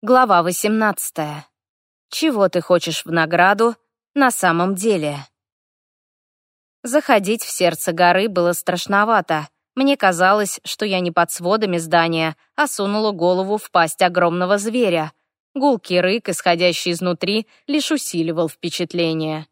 Глава 18. Чего ты хочешь в награду на самом деле? Заходить в сердце горы было страшновато. Мне казалось, что я не под сводами здания, а сунула голову в пасть огромного зверя. Гулкий рык, исходящий изнутри, лишь усиливал впечатление.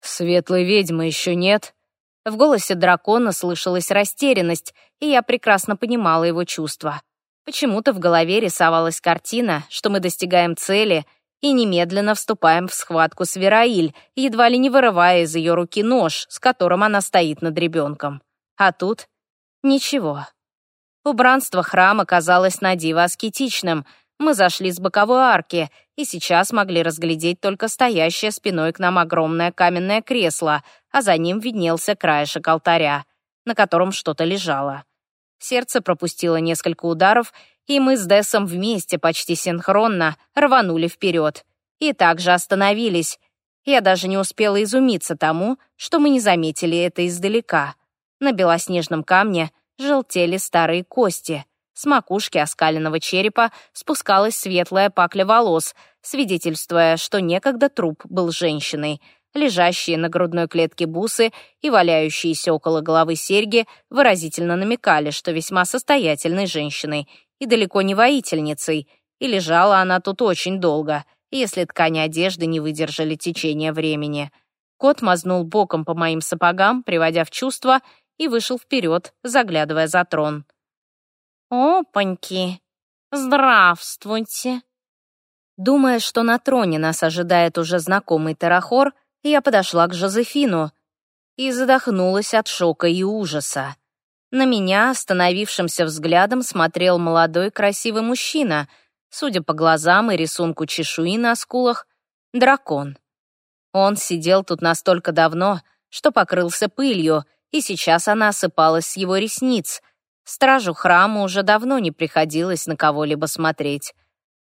«Светлой ведьмы еще нет?» В голосе дракона слышалась растерянность, и я прекрасно понимала его чувства. Почему-то в голове рисовалась картина, что мы достигаем цели и немедленно вступаем в схватку с Вераиль, едва ли не вырывая из ее руки нож, с которым она стоит над ребенком. А тут ничего. Убранство храма казалось на диво аскетичным. Мы зашли с боковой арки и сейчас могли разглядеть только стоящее спиной к нам огромное каменное кресло, а за ним виднелся краешек алтаря, на котором что-то лежало. Сердце пропустило несколько ударов, и мы с Дессом вместе, почти синхронно, рванули вперед. И также остановились. Я даже не успела изумиться тому, что мы не заметили это издалека. На белоснежном камне желтели старые кости. С макушки оскаленного черепа спускалась светлая пакля волос, свидетельствуя, что некогда труп был женщиной — Лежащие на грудной клетке бусы и валяющиеся около головы серьги выразительно намекали, что весьма состоятельной женщиной и далеко не воительницей, и лежала она тут очень долго, если ткани одежды не выдержали течения времени. Кот мазнул боком по моим сапогам, приводя в чувство, и вышел вперед, заглядывая за трон. «Опаньки! Здравствуйте!» Думая, что на троне нас ожидает уже знакомый Тарахор, я подошла к Жозефину и задохнулась от шока и ужаса. На меня остановившимся взглядом смотрел молодой красивый мужчина, судя по глазам и рисунку чешуи на скулах, дракон. Он сидел тут настолько давно, что покрылся пылью, и сейчас она осыпалась с его ресниц. Стражу храма уже давно не приходилось на кого-либо смотреть.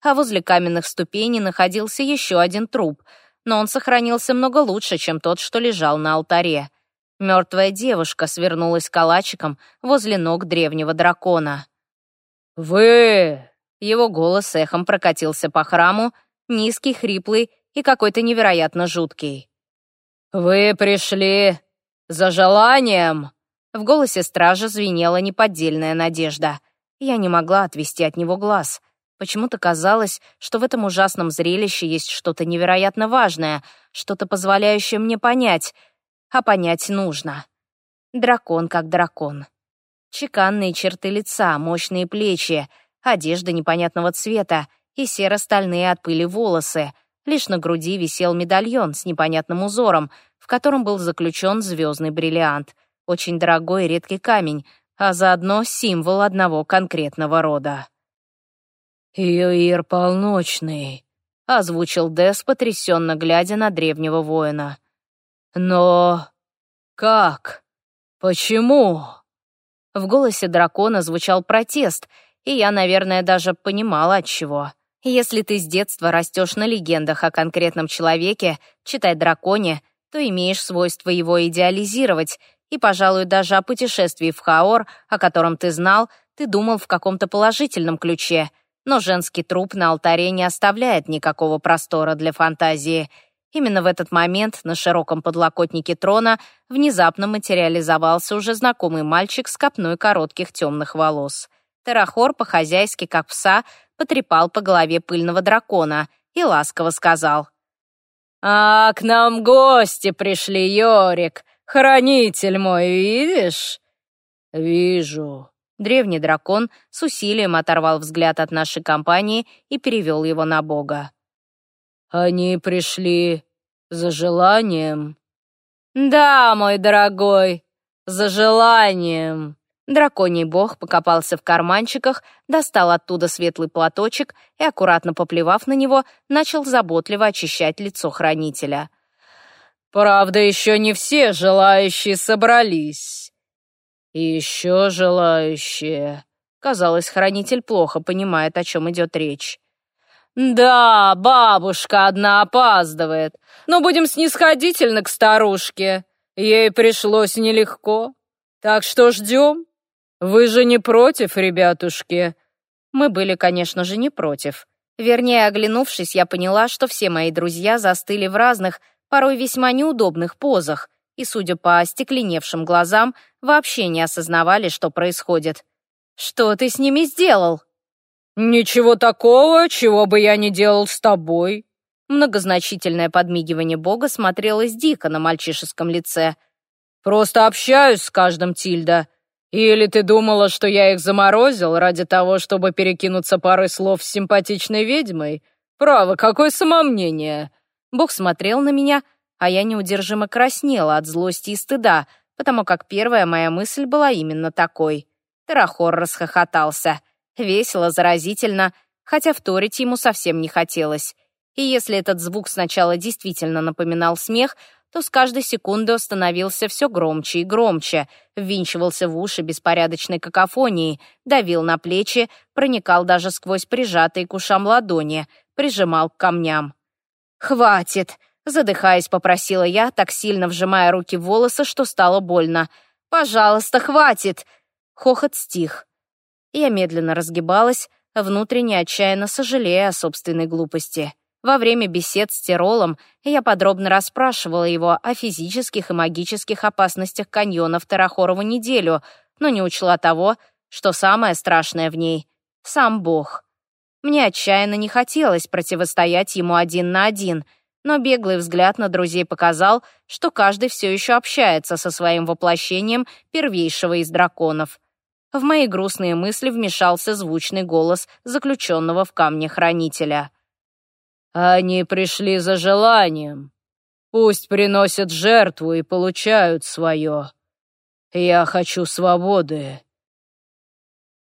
А возле каменных ступеней находился еще один труп — но он сохранился много лучше, чем тот, что лежал на алтаре. Мертвая девушка свернулась калачиком возле ног древнего дракона. «Вы!» Его голос эхом прокатился по храму, низкий, хриплый и какой-то невероятно жуткий. «Вы пришли за желанием?» В голосе стража звенела неподдельная надежда. Я не могла отвести от него глаз — Почему-то казалось, что в этом ужасном зрелище есть что-то невероятно важное, что-то позволяющее мне понять, а понять нужно. Дракон как дракон. Чеканные черты лица, мощные плечи, одежда непонятного цвета и серо-стальные от пыли волосы. Лишь на груди висел медальон с непонятным узором, в котором был заключен звездный бриллиант. Очень дорогой и редкий камень, а заодно символ одного конкретного рода. «Юир полночный», — озвучил Дес, потрясенно глядя на древнего воина. «Но... как? Почему?» В голосе дракона звучал протест, и я, наверное, даже понимала, от чего. Если ты с детства растешь на легендах о конкретном человеке, читай драконе, то имеешь свойство его идеализировать, и, пожалуй, даже о путешествии в Хаор, о котором ты знал, ты думал в каком-то положительном ключе — но женский труп на алтаре не оставляет никакого простора для фантазии. Именно в этот момент на широком подлокотнике трона внезапно материализовался уже знакомый мальчик с копной коротких темных волос. Терахор по-хозяйски, как пса, потрепал по голове пыльного дракона и ласково сказал. «А, к нам гости пришли, Йорик, хранитель мой, видишь?» «Вижу», Древний дракон с усилием оторвал взгляд от нашей компании и перевел его на бога. «Они пришли за желанием?» «Да, мой дорогой, за желанием!» Драконий бог покопался в карманчиках, достал оттуда светлый платочек и, аккуратно поплевав на него, начал заботливо очищать лицо хранителя. «Правда, еще не все желающие собрались. «И еще желающие...» Казалось, хранитель плохо понимает, о чем идет речь. «Да, бабушка одна опаздывает, но будем снисходительны к старушке. Ей пришлось нелегко. Так что ждем. Вы же не против, ребятушки?» Мы были, конечно же, не против. Вернее, оглянувшись, я поняла, что все мои друзья застыли в разных, порой весьма неудобных позах, и, судя по остекленевшим глазам, вообще не осознавали, что происходит. «Что ты с ними сделал?» «Ничего такого, чего бы я не делал с тобой». Многозначительное подмигивание Бога смотрелось дико на мальчишеском лице. «Просто общаюсь с каждым, Тильда. Или ты думала, что я их заморозил ради того, чтобы перекинуться парой слов с симпатичной ведьмой? Право, какое самомнение!» Бог смотрел на меня, а я неудержимо краснела от злости и стыда, потому как первая моя мысль была именно такой. Терахор расхохотался. Весело, заразительно, хотя вторить ему совсем не хотелось. И если этот звук сначала действительно напоминал смех, то с каждой секундой становился все громче и громче, ввинчивался в уши беспорядочной какофонией, давил на плечи, проникал даже сквозь прижатые к ушам ладони, прижимал к камням. «Хватит!» — задыхаясь, попросила я, так сильно вжимая руки в волосы, что стало больно. «Пожалуйста, хватит!» Хохот стих. Я медленно разгибалась, внутренне отчаянно сожалея о собственной глупости. Во время бесед с Тиролом я подробно расспрашивала его о физических и магических опасностях каньона в Тарахорову неделю, но не учла того, что самое страшное в ней — сам Бог. Мне отчаянно не хотелось противостоять ему один на один, но беглый взгляд на друзей показал, что каждый все еще общается со своим воплощением первейшего из драконов — в мои грустные мысли вмешался звучный голос заключенного в камне хранителя. «Они пришли за желанием. Пусть приносят жертву и получают свое. Я хочу свободы».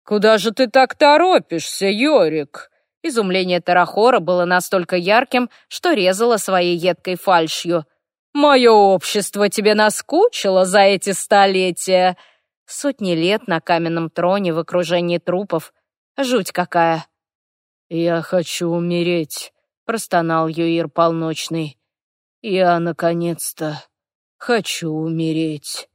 «Куда же ты так торопишься, Йорик?» Изумление Тарахора было настолько ярким, что резало своей едкой фальшью. «Мое общество тебе наскучило за эти столетия?» Сотни лет на каменном троне в окружении трупов. Жуть какая. «Я хочу умереть», — простонал Юир Полночный. «Я, наконец-то, хочу умереть».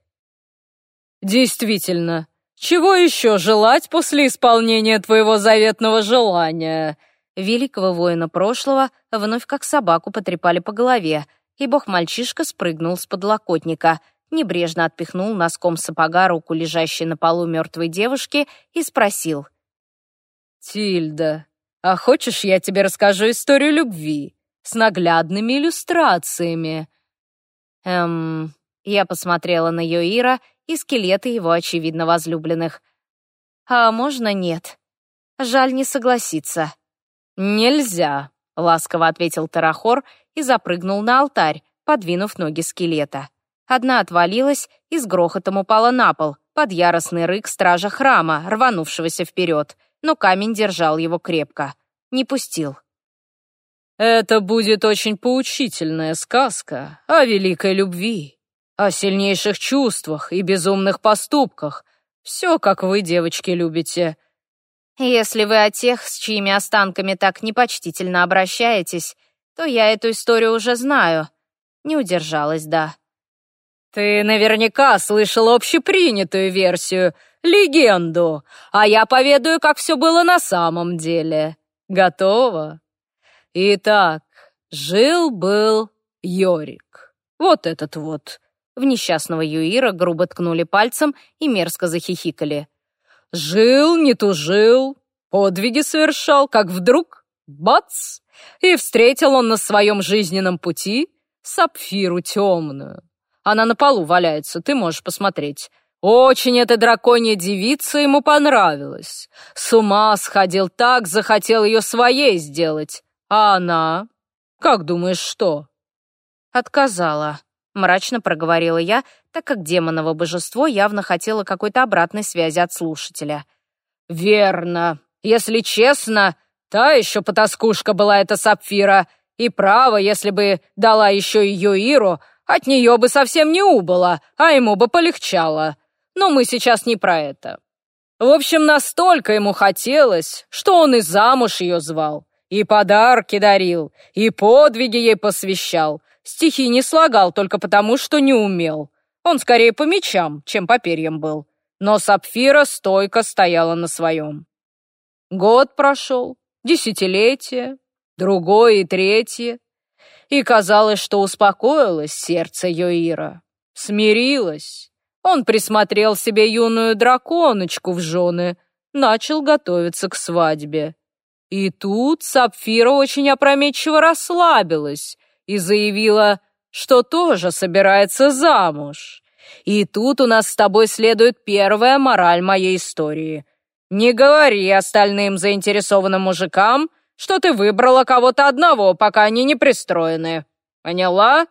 «Действительно, чего еще желать после исполнения твоего заветного желания?» Великого воина прошлого вновь как собаку потрепали по голове, и бог-мальчишка спрыгнул с подлокотника — небрежно отпихнул носком сапога руку лежащей на полу мертвой девушки и спросил. «Тильда, а хочешь, я тебе расскажу историю любви с наглядными иллюстрациями?» Эм... Я посмотрела на Йоира и скелеты его очевидно возлюбленных. «А можно нет? Жаль не согласиться». «Нельзя», — ласково ответил Тарахор и запрыгнул на алтарь, подвинув ноги скелета. Одна отвалилась и с грохотом упала на пол, под яростный рык стража храма, рванувшегося вперед, но камень держал его крепко. Не пустил. «Это будет очень поучительная сказка о великой любви, о сильнейших чувствах и безумных поступках. Все, как вы, девочки, любите». «Если вы о тех, с чьими останками так непочтительно обращаетесь, то я эту историю уже знаю». Не удержалась, да. Ты наверняка слышал общепринятую версию, легенду, а я поведаю, как все было на самом деле. Готово? Итак, жил-был Йорик. Вот этот вот. В несчастного Юира грубо ткнули пальцем и мерзко захихикали. Жил, не тужил, подвиги совершал, как вдруг — бац! И встретил он на своем жизненном пути сапфиру темную. Она на полу валяется, ты можешь посмотреть. Очень эта драконья девица ему понравилась. С ума сходил так, захотел ее своей сделать. А она? Как думаешь, что? Отказала. Мрачно проговорила я, так как демоново божество явно хотело какой-то обратной связи от слушателя. «Верно. Если честно, та еще потаскушка была эта Сапфира. И право, если бы дала еще ее Иру, от нее бы совсем не убыло, а ему бы полегчало. Но мы сейчас не про это. В общем, настолько ему хотелось, что он и замуж ее звал, и подарки дарил, и подвиги ей посвящал. Стихи не слагал только потому, что не умел. Он скорее по мечам, чем по перьям был. Но Сапфира стойко стояла на своем. Год прошел, Десятилетие, другое и третье. И казалось, что успокоилось сердце Йоира, смирилось. Он присмотрел себе юную драконочку в жены, начал готовиться к свадьбе. И тут Сапфира очень опрометчиво расслабилась и заявила, что тоже собирается замуж. И тут у нас с тобой следует первая мораль моей истории. Не говори остальным заинтересованным мужикам, что ты выбрала кого-то одного, пока они не пристроены. Поняла?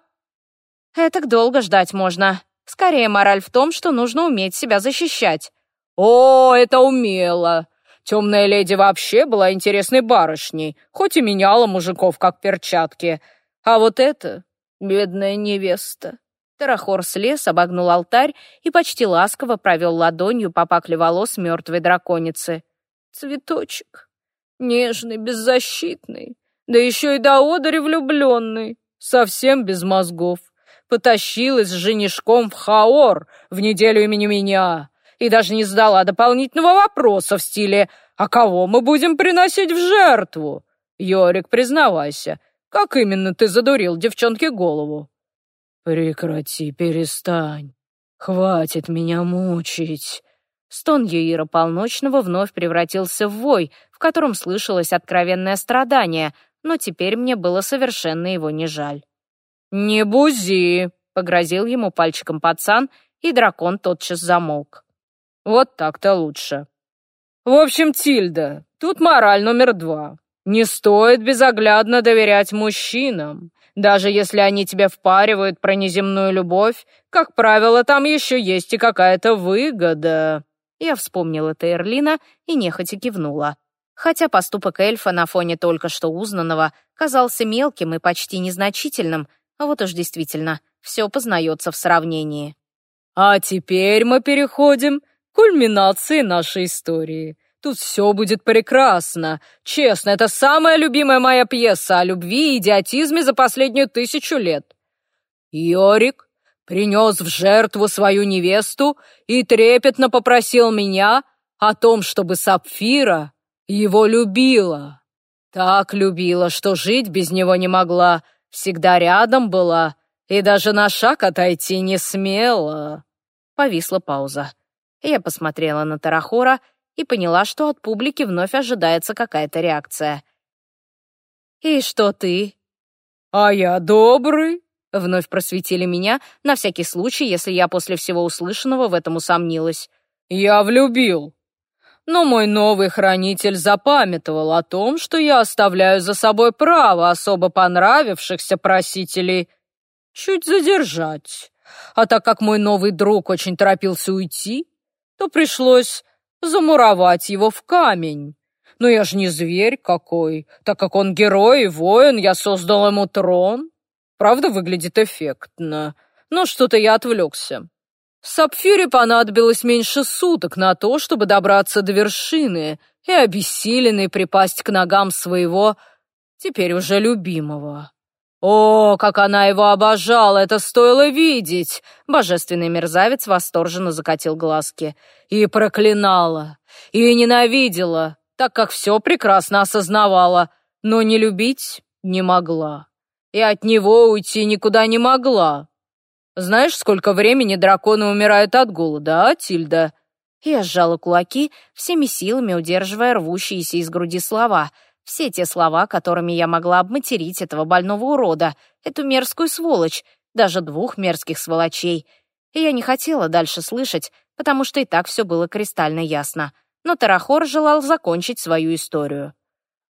Это долго ждать можно. Скорее, мораль в том, что нужно уметь себя защищать. О, это умело. Темная леди вообще была интересной барышней, хоть и меняла мужиков как перчатки. А вот это бедная невеста. Тарахор слез, обогнул алтарь и почти ласково провел ладонью по пакле волос мертвой драконицы. Цветочек. Нежный, беззащитный. Да еще и до одери влюбленный. Совсем без мозгов. Потащилась с женишком в Хаор в неделю имени меня и даже не задала дополнительного вопроса в стиле «А кого мы будем приносить в жертву?» «Йорик, признавайся, как именно ты задурил девчонке голову?» «Прекрати, перестань. Хватит меня мучить». Стон Юира Полночного вновь превратился в вой, в котором слышалось откровенное страдание, но теперь мне было совершенно его не жаль. «Не бузи!» — погрозил ему пальчиком пацан, и дракон тотчас замолк. Вот так-то лучше. В общем, Тильда, тут мораль номер два. Не стоит безоглядно доверять мужчинам. Даже если они тебе впаривают про неземную любовь, как правило, там еще есть и какая-то выгода. Я вспомнила Тейрлина и нехотя кивнула. Хотя поступок эльфа на фоне только что узнанного казался мелким и почти незначительным, а вот уж действительно, все познается в сравнении. А теперь мы переходим кульминации нашей истории. Тут все будет прекрасно. Честно, это самая любимая моя пьеса о любви и идиотизме за последнюю тысячу лет. Йорик принес в жертву свою невесту и трепетно попросил меня о том, чтобы Сапфира его любила. Так любила, что жить без него не могла, всегда рядом была и даже на шаг отойти не смела. Повисла пауза. Я посмотрела на Тарахора и поняла, что от публики вновь ожидается какая-то реакция. «И что ты?» «А я добрый», — вновь просветили меня, на всякий случай, если я после всего услышанного в этом усомнилась. «Я влюбил. Но мой новый хранитель запамятовал о том, что я оставляю за собой право особо понравившихся просителей чуть задержать. А так как мой новый друг очень торопился уйти, то пришлось замуровать его в камень. Но я же не зверь какой. Так как он герой и воин, я создал ему трон. Правда, выглядит эффектно. Но что-то я отвлекся. Сапфире понадобилось меньше суток на то, чтобы добраться до вершины и обессиленный припасть к ногам своего, теперь уже любимого. О, как она его обожала, это стоило видеть! Божественный мерзавец восторженно закатил глазки. И проклинала, и ненавидела, так как все прекрасно осознавала, но не любить не могла. И от него уйти никуда не могла. Знаешь, сколько времени драконы умирают от голода, а, Тильда? Я сжала кулаки, всеми силами удерживая рвущиеся из груди слова — все те слова, которыми я могла обматерить этого больного урода, эту мерзкую сволочь, даже двух мерзких сволочей. И я не хотела дальше слышать, потому что и так все было кристально ясно. Но Тарахор желал закончить свою историю.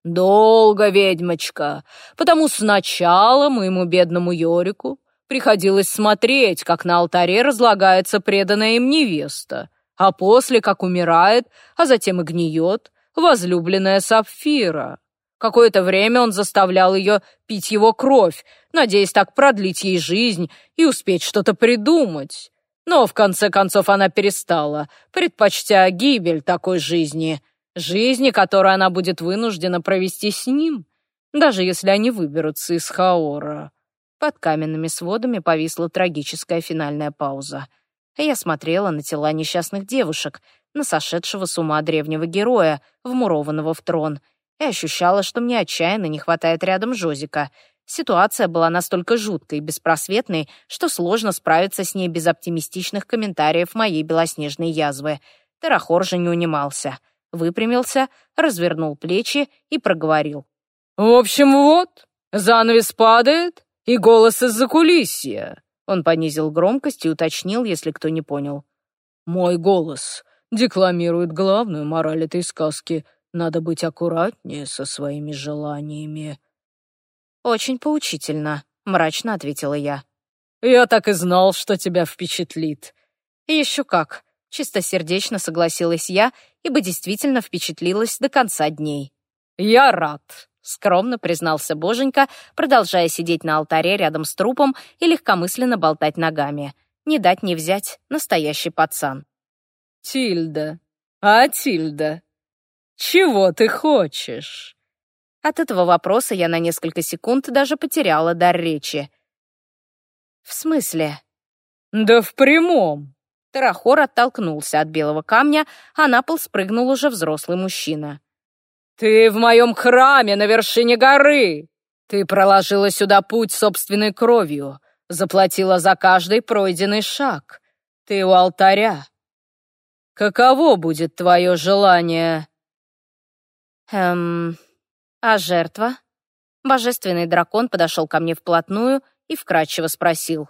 «Долго, ведьмочка, потому сначала моему бедному Йорику приходилось смотреть, как на алтаре разлагается преданная им невеста, а после, как умирает, а затем и гниет, возлюбленная Сапфира. Какое-то время он заставлял ее пить его кровь, надеясь так продлить ей жизнь и успеть что-то придумать. Но в конце концов она перестала, предпочтя гибель такой жизни, жизни, которую она будет вынуждена провести с ним, даже если они выберутся из Хаора. Под каменными сводами повисла трагическая финальная пауза. Я смотрела на тела несчастных девушек, на сошедшего с ума древнего героя, вмурованного в трон — и ощущала, что мне отчаянно не хватает рядом Жозика. Ситуация была настолько жуткой и беспросветной, что сложно справиться с ней без оптимистичных комментариев моей белоснежной язвы. Терахор же не унимался. Выпрямился, развернул плечи и проговорил. «В общем, вот, занавес падает, и голос из-за кулисья». Он понизил громкость и уточнил, если кто не понял. «Мой голос декламирует главную мораль этой сказки. Надо быть аккуратнее со своими желаниями». «Очень поучительно», — мрачно ответила я. «Я так и знал, что тебя впечатлит». «Еще как», — чистосердечно согласилась я, ибо действительно впечатлилась до конца дней. «Я рад», — скромно признался Боженька, продолжая сидеть на алтаре рядом с трупом и легкомысленно болтать ногами. Не дать не взять, настоящий пацан. «Тильда, а Тильда, чего ты хочешь?» От этого вопроса я на несколько секунд даже потеряла дар речи. «В смысле?» «Да в прямом!» Тарахор оттолкнулся от белого камня, а на пол спрыгнул уже взрослый мужчина. «Ты в моем храме на вершине горы! Ты проложила сюда путь собственной кровью, заплатила за каждый пройденный шаг. Ты у алтаря. Каково будет твое желание?» «Эм, а жертва?» Божественный дракон подошел ко мне вплотную и вкратчиво спросил.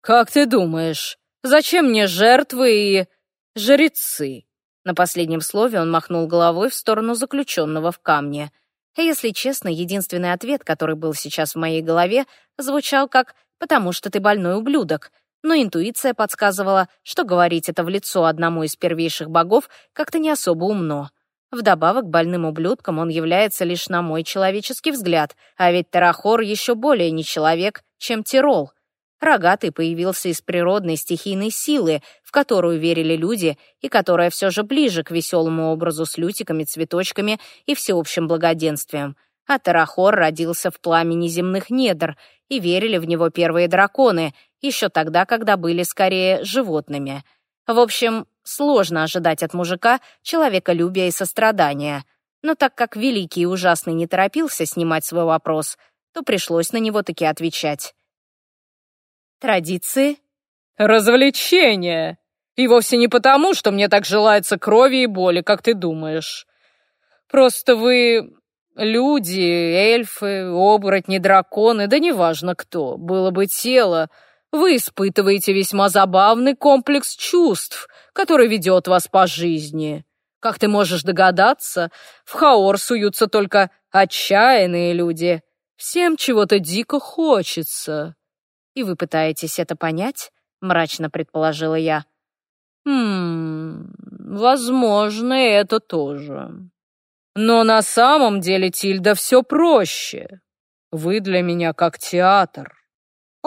«Как ты думаешь, зачем мне жертвы и жрецы?» На последнем слове он махнул головой в сторону заключенного в камне. Если честно, единственный ответ, который был сейчас в моей голове, звучал как «потому что ты больной ублюдок», но интуиция подсказывала, что говорить это в лицо одному из первейших богов как-то не особо умно. Вдобавок, больным ублюдком он является лишь на мой человеческий взгляд, а ведь Тарахор еще более не человек, чем Тирол. Рогатый появился из природной стихийной силы, в которую верили люди и которая все же ближе к веселому образу с лютиками, цветочками и всеобщим благоденствием. А Тарахор родился в пламени земных недр, и верили в него первые драконы, еще тогда, когда были скорее животными. В общем, сложно ожидать от мужика человеколюбия и сострадания. Но так как Великий и Ужасный не торопился снимать свой вопрос, то пришлось на него таки отвечать. Традиции? Развлечения. И вовсе не потому, что мне так желается крови и боли, как ты думаешь. Просто вы люди, эльфы, оборотни, драконы, да неважно кто, было бы тело, вы испытываете весьма забавный комплекс чувств, который ведет вас по жизни. Как ты можешь догадаться, в Хаор суются только отчаянные люди. Всем чего-то дико хочется. И вы пытаетесь это понять? Мрачно предположила я. Хм, возможно, это тоже. Но на самом деле, Тильда, все проще. Вы для меня как театр.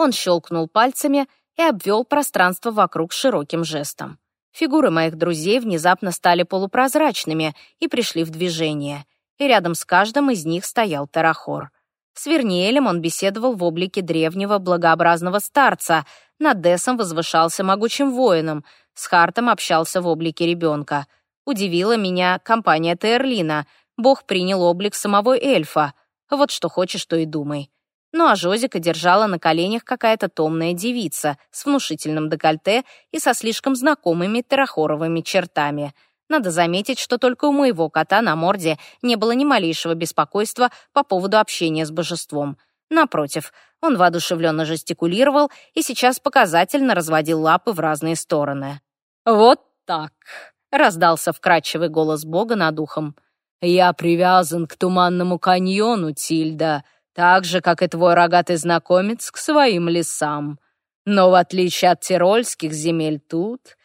Он щелкнул пальцами и обвел пространство вокруг широким жестом. Фигуры моих друзей внезапно стали полупрозрачными и пришли в движение, и рядом с каждым из них стоял Терахор. С Верниелем он беседовал в облике древнего благообразного старца, над Десом возвышался могучим воином, с Хартом общался в облике ребенка. Удивила меня компания Терлина, бог принял облик самого эльфа. Вот что хочешь, то и думай. Ну а Жозика держала на коленях какая-то томная девица с внушительным декольте и со слишком знакомыми террахоровыми чертами. Надо заметить, что только у моего кота на морде не было ни малейшего беспокойства по поводу общения с божеством. Напротив, он воодушевленно жестикулировал и сейчас показательно разводил лапы в разные стороны. «Вот так!» — раздался вкрадчивый голос бога над ухом. «Я привязан к туманному каньону, Тильда, так же, как и твой рогатый знакомец к своим лесам. Но в отличие от тирольских земель тут,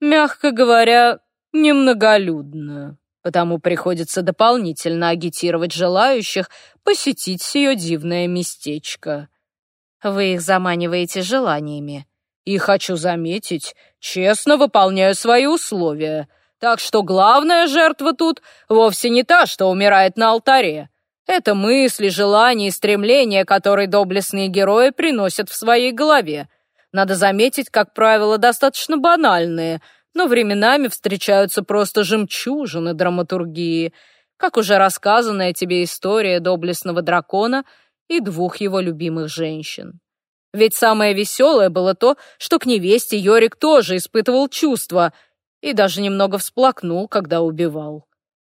мягко говоря, немноголюдно, потому приходится дополнительно агитировать желающих посетить сие дивное местечко. Вы их заманиваете желаниями. И хочу заметить, честно выполняю свои условия, так что главная жертва тут вовсе не та, что умирает на алтаре, это мысли, желания и стремления, которые доблестные герои приносят в своей голове. Надо заметить, как правило, достаточно банальные, но временами встречаются просто жемчужины драматургии. как уже рассказанная тебе история доблестного дракона и двух его любимых женщин. Ведь самое веселое было то, что к невесте Йорик тоже испытывал чувства и даже немного всплакнул, когда убивал.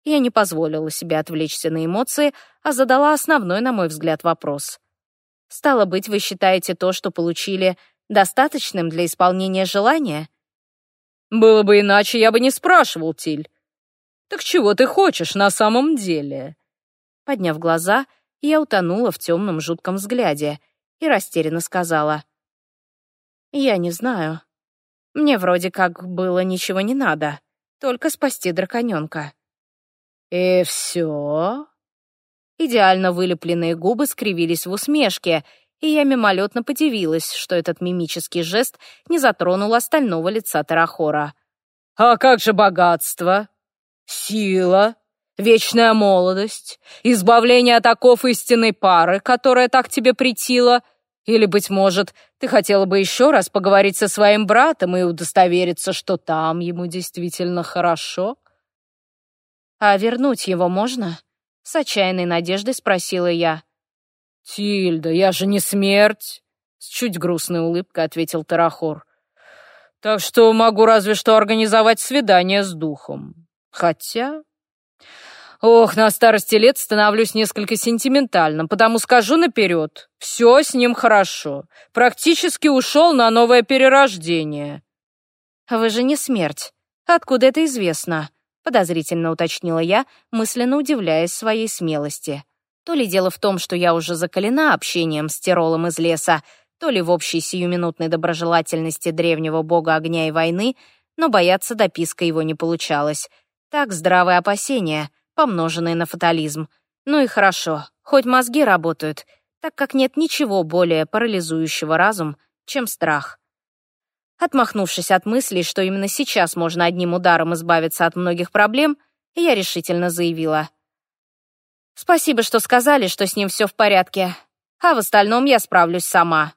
Я не позволила себе отвлечься на эмоции, а задала основной, на мой взгляд, вопрос. «Стало быть, вы считаете то, что получили, достаточным для исполнения желания?» «Было бы иначе, я бы не спрашивал, Тиль. Так чего ты хочешь на самом деле?» Подняв глаза, я утонула в темном жутком взгляде и растерянно сказала. «Я не знаю. Мне вроде как было ничего не надо, только спасти драконёнка». «И все?» Идеально вылепленные губы скривились в усмешке, и я мимолетно подивилась, что этот мимический жест не затронул остального лица Тарахора. «А как же богатство? Сила? Вечная молодость? Избавление от оков истинной пары, которая так тебе притила? Или, быть может, ты хотела бы еще раз поговорить со своим братом и удостовериться, что там ему действительно хорошо?» «А вернуть его можно?» — с отчаянной надеждой спросила я. «Тильда, я же не смерть!» — с чуть грустной улыбкой ответил Тарахор. «Так что могу разве что организовать свидание с духом. Хотя...» «Ох, на старости лет становлюсь несколько сентиментальным, потому скажу наперед, все с ним хорошо. Практически ушел на новое перерождение». «Вы же не смерть. Откуда это известно?» Подозрительно уточнила я, мысленно удивляясь своей смелости. То ли дело в том, что я уже закалена общением с Тиролом из леса, то ли в общей сиюминутной доброжелательности древнего бога огня и войны, но бояться дописка его не получалось. Так здравые опасения, помноженные на фатализм. Ну и хорошо, хоть мозги работают, так как нет ничего более парализующего разум, чем страх. Отмахнувшись от мыслей, что именно сейчас можно одним ударом избавиться от многих проблем, я решительно заявила. «Спасибо, что сказали, что с ним все в порядке, а в остальном я справлюсь сама».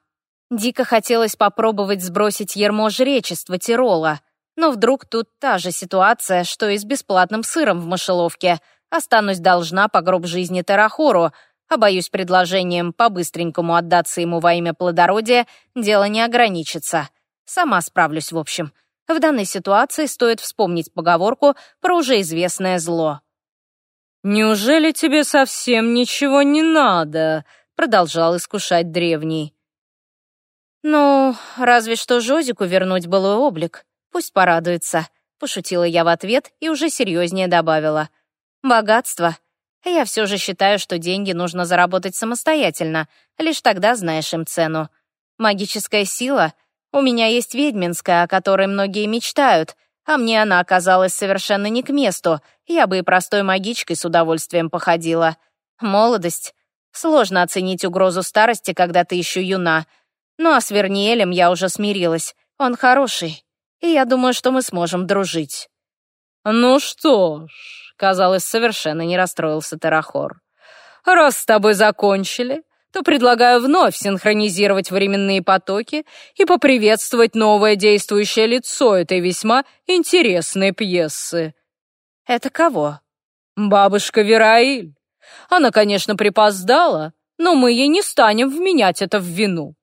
Дико хотелось попробовать сбросить ермо жречества Тирола, но вдруг тут та же ситуация, что и с бесплатным сыром в мышеловке. Останусь должна по гроб жизни Тарахору, а боюсь предложением по-быстренькому отдаться ему во имя плодородия, дело не ограничится. Сама справлюсь, в общем. В данной ситуации стоит вспомнить поговорку про уже известное зло. «Неужели тебе совсем ничего не надо?» — продолжал искушать древний. «Ну, разве что Жозику вернуть былой облик. Пусть порадуется», — пошутила я в ответ и уже серьезнее добавила. «Богатство. Я все же считаю, что деньги нужно заработать самостоятельно, лишь тогда знаешь им цену. Магическая сила — у меня есть ведьминская, о которой многие мечтают, а мне она оказалась совершенно не к месту. Я бы и простой магичкой с удовольствием походила. Молодость. Сложно оценить угрозу старости, когда ты еще юна. Ну а с Верниелем я уже смирилась. Он хороший, и я думаю, что мы сможем дружить». «Ну что ж», — казалось, совершенно не расстроился Терахор. «Раз с тобой закончили, то предлагаю вновь синхронизировать временные потоки и поприветствовать новое действующее лицо этой весьма интересной пьесы. Это кого? Бабушка Вераиль. Она, конечно, припоздала, но мы ей не станем вменять это в вину.